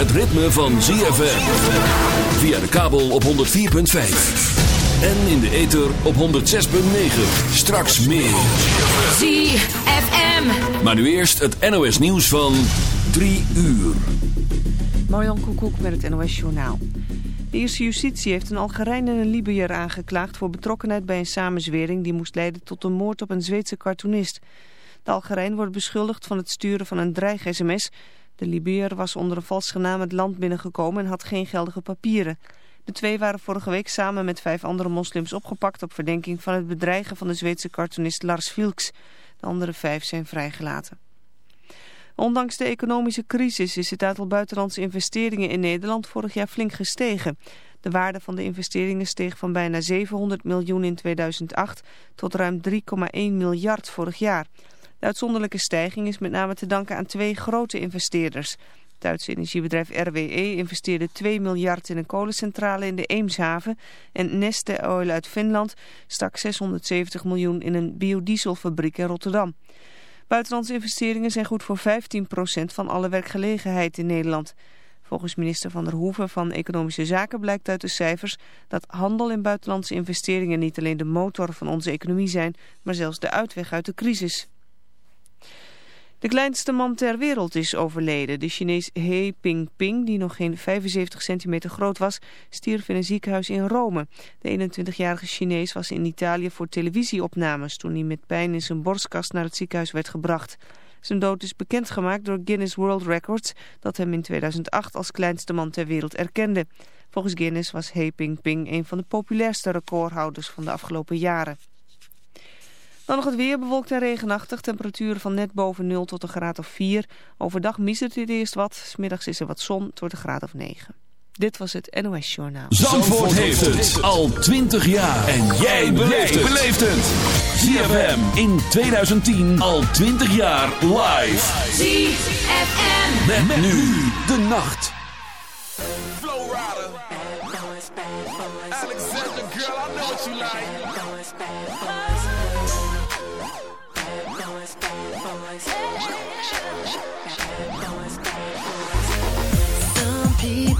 het ritme van ZFM. Via de kabel op 104.5. En in de ether op 106.9. Straks meer. ZFM. Maar nu eerst het NOS nieuws van 3 uur. Marjan Koekoek met het NOS Journaal. De Ierse justitie heeft een Algerijn en een Libiër aangeklaagd... voor betrokkenheid bij een samenzwering die moest leiden tot de moord op een Zweedse cartoonist. De Algerijn wordt beschuldigd van het sturen van een dreig-sms. De Libiër was onder een valse naam het land binnengekomen en had geen geldige papieren. De twee waren vorige week samen met vijf andere moslims opgepakt... op verdenking van het bedreigen van de Zweedse cartoonist Lars Vilks. De andere vijf zijn vrijgelaten. Ondanks de economische crisis is het aantal buitenlandse investeringen in Nederland vorig jaar flink gestegen. De waarde van de investeringen steeg van bijna 700 miljoen in 2008 tot ruim 3,1 miljard vorig jaar. De uitzonderlijke stijging is met name te danken aan twee grote investeerders. Duitse energiebedrijf RWE investeerde 2 miljard in een kolencentrale in de Eemshaven en Neste Oil uit Finland stak 670 miljoen in een biodieselfabriek in Rotterdam. Buitenlandse investeringen zijn goed voor 15% van alle werkgelegenheid in Nederland. Volgens minister Van der Hoeven van Economische Zaken blijkt uit de cijfers dat handel en buitenlandse investeringen niet alleen de motor van onze economie zijn, maar zelfs de uitweg uit de crisis. De kleinste man ter wereld is overleden. De Chinees He Pingping, die nog geen 75 centimeter groot was, stierf in een ziekenhuis in Rome. De 21-jarige Chinees was in Italië voor televisieopnames toen hij met pijn in zijn borstkast naar het ziekenhuis werd gebracht. Zijn dood is bekendgemaakt door Guinness World Records, dat hem in 2008 als kleinste man ter wereld erkende. Volgens Guinness was He Pingping een van de populairste recordhouders van de afgelopen jaren. Dan nog het weer bewolkt en regenachtig. Temperaturen van net boven 0 tot een graad of 4. Overdag misert het eerst wat. Smiddags is er wat zon. Wordt een graad of 9. Dit was het NOS Journaal. Zandvoort heeft het al 20 jaar. En jij beleeft het. ZFM in 2010 al 20 jaar live. ZFM. Met, nu de nacht. Flow Rider. Alexander, girl, I know what you like. Some people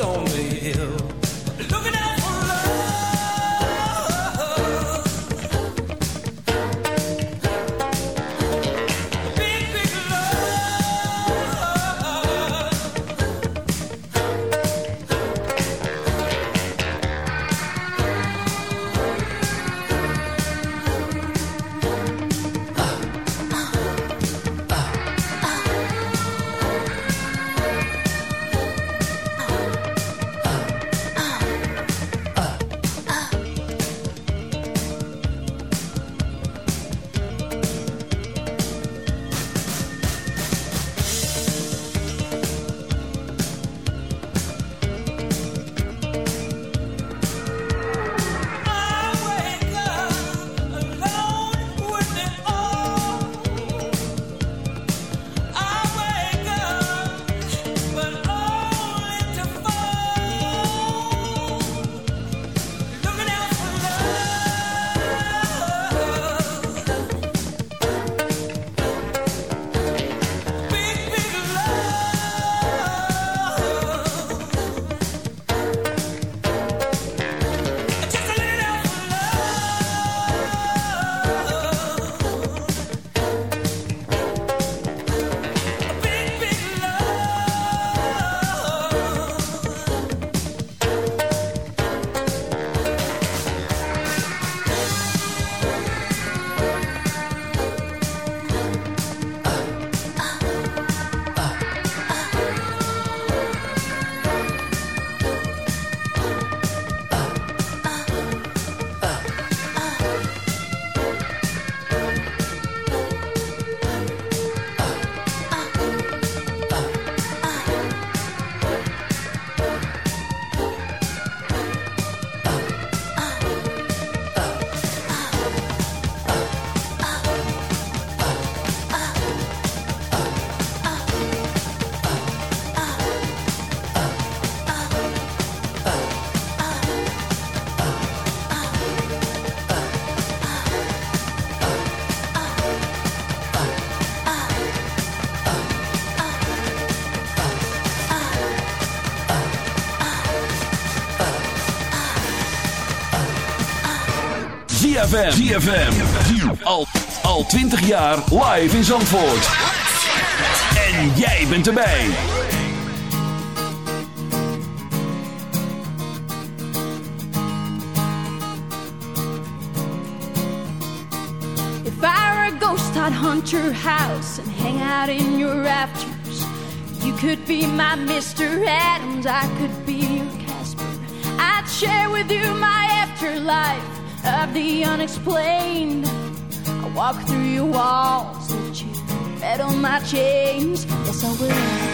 on the hill. ZFM. ZFM. Al, al 20 jaar live in Zandvoort. En jij bent erbij. If I were a ghost, I'd hunt your house and hang out in your rafters. You could be my Mr. Adams, I could be your Casper. I'd share with you my afterlife. of the unexplained. I walk through your walls that you fed on my chains. Yes, I will.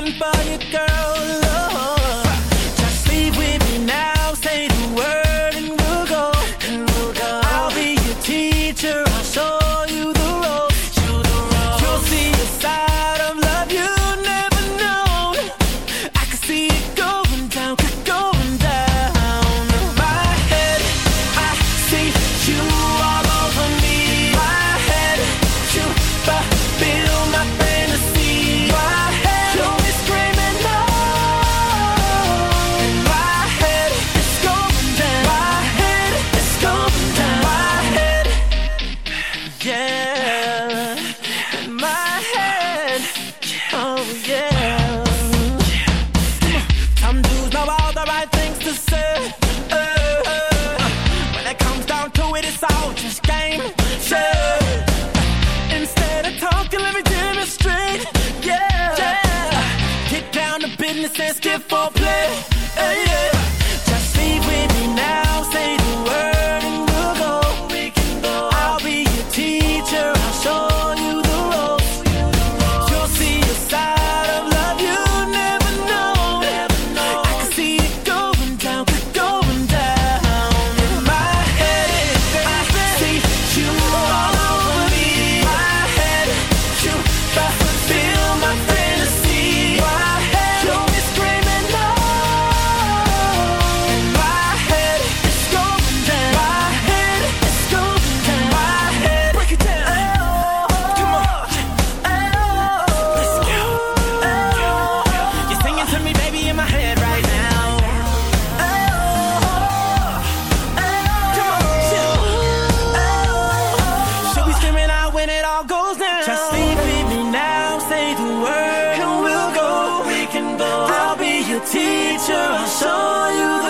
and buy girl. picture I saw you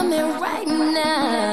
coming right now.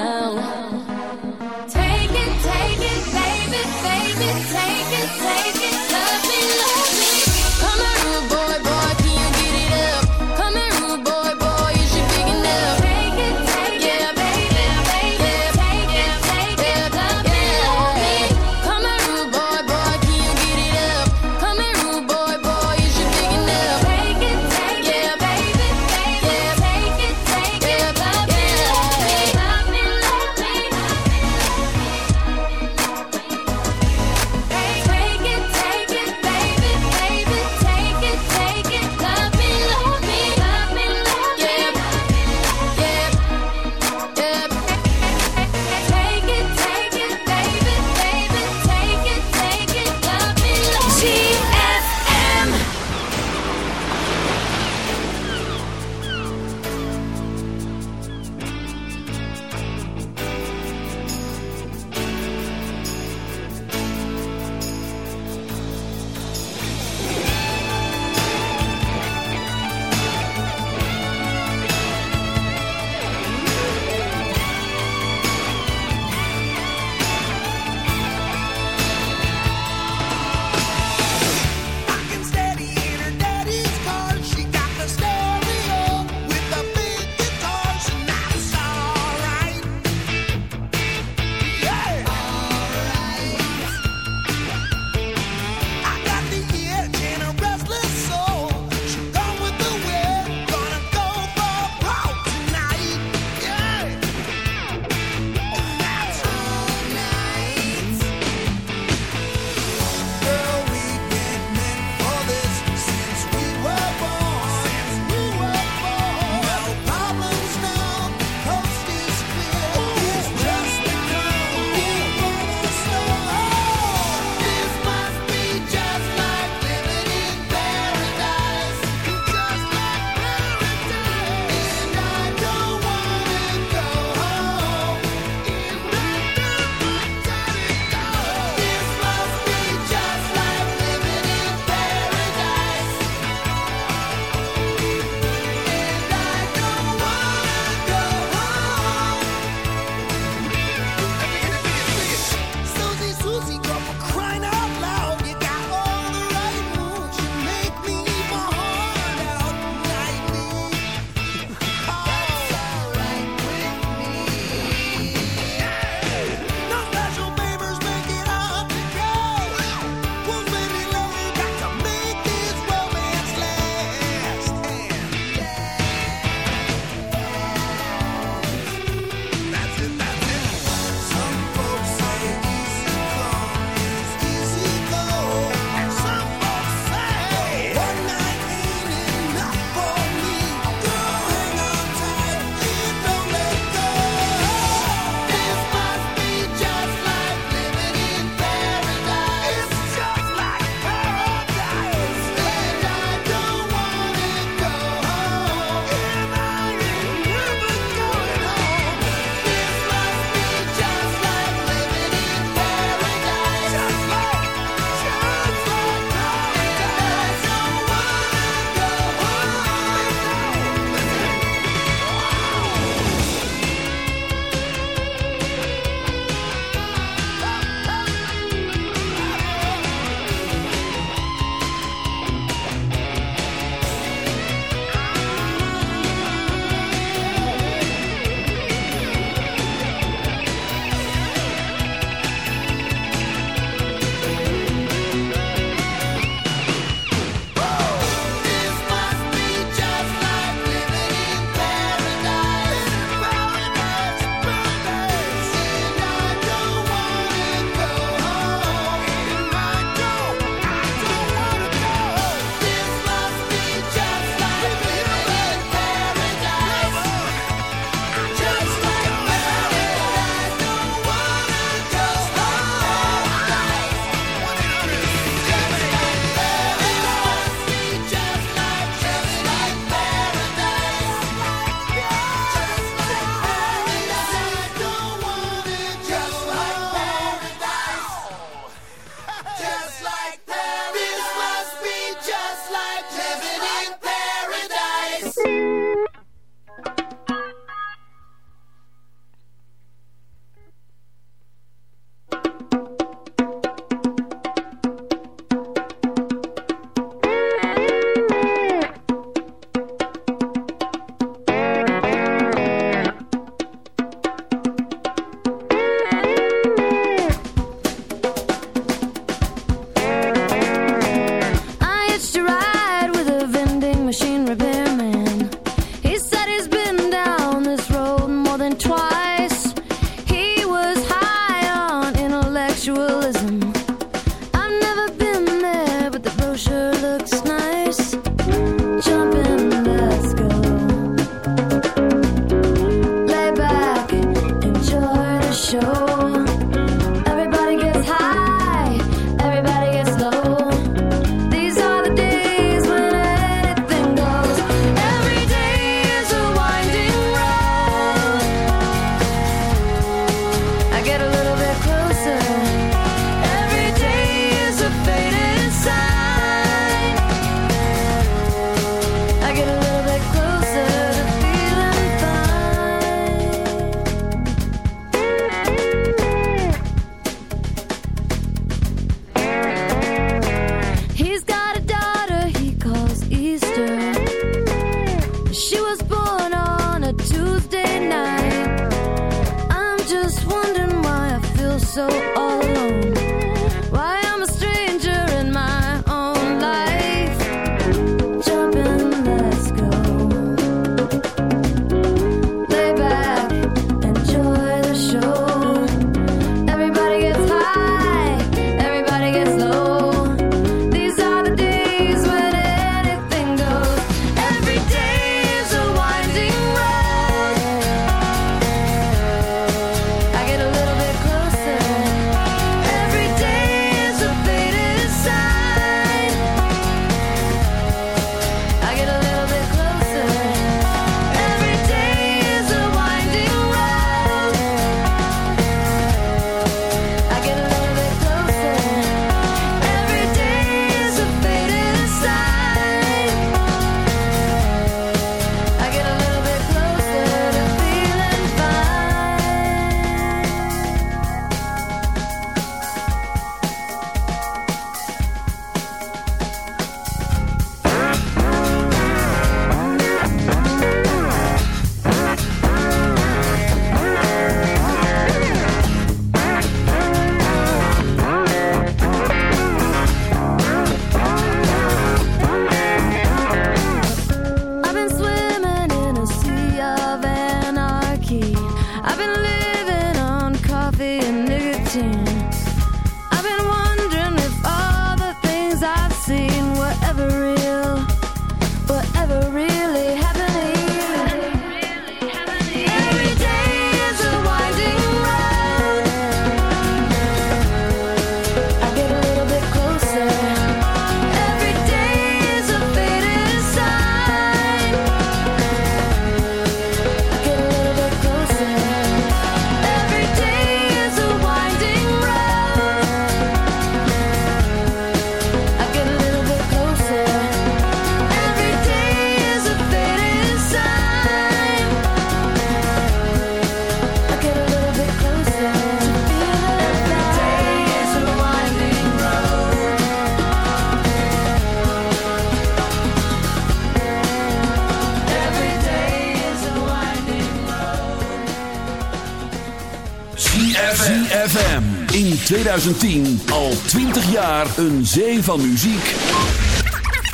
2010 al 20 jaar een zee van muziek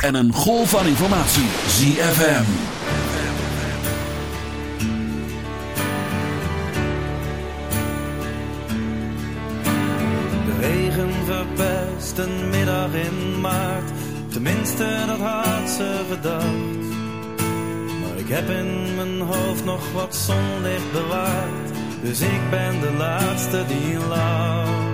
en een golf van informatie. ZFM. De regen verpest een middag in maart. Tenminste, dat had ze gedacht. Maar ik heb in mijn hoofd nog wat zonlicht bewaard. Dus ik ben de laatste die lacht.